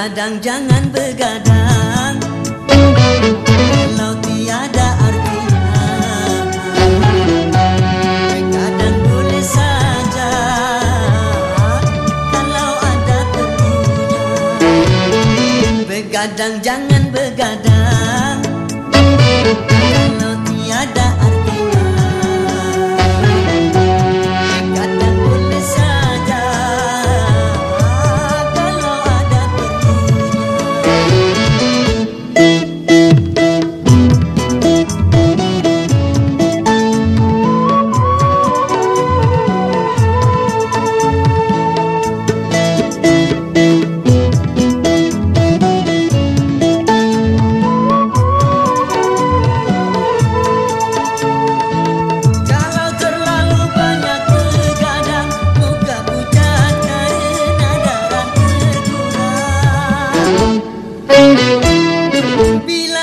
Begadang jangan begadang. Kalau tiada artinya Begadang boleh saja. Kalau ada perlunya Begadang jangan begadang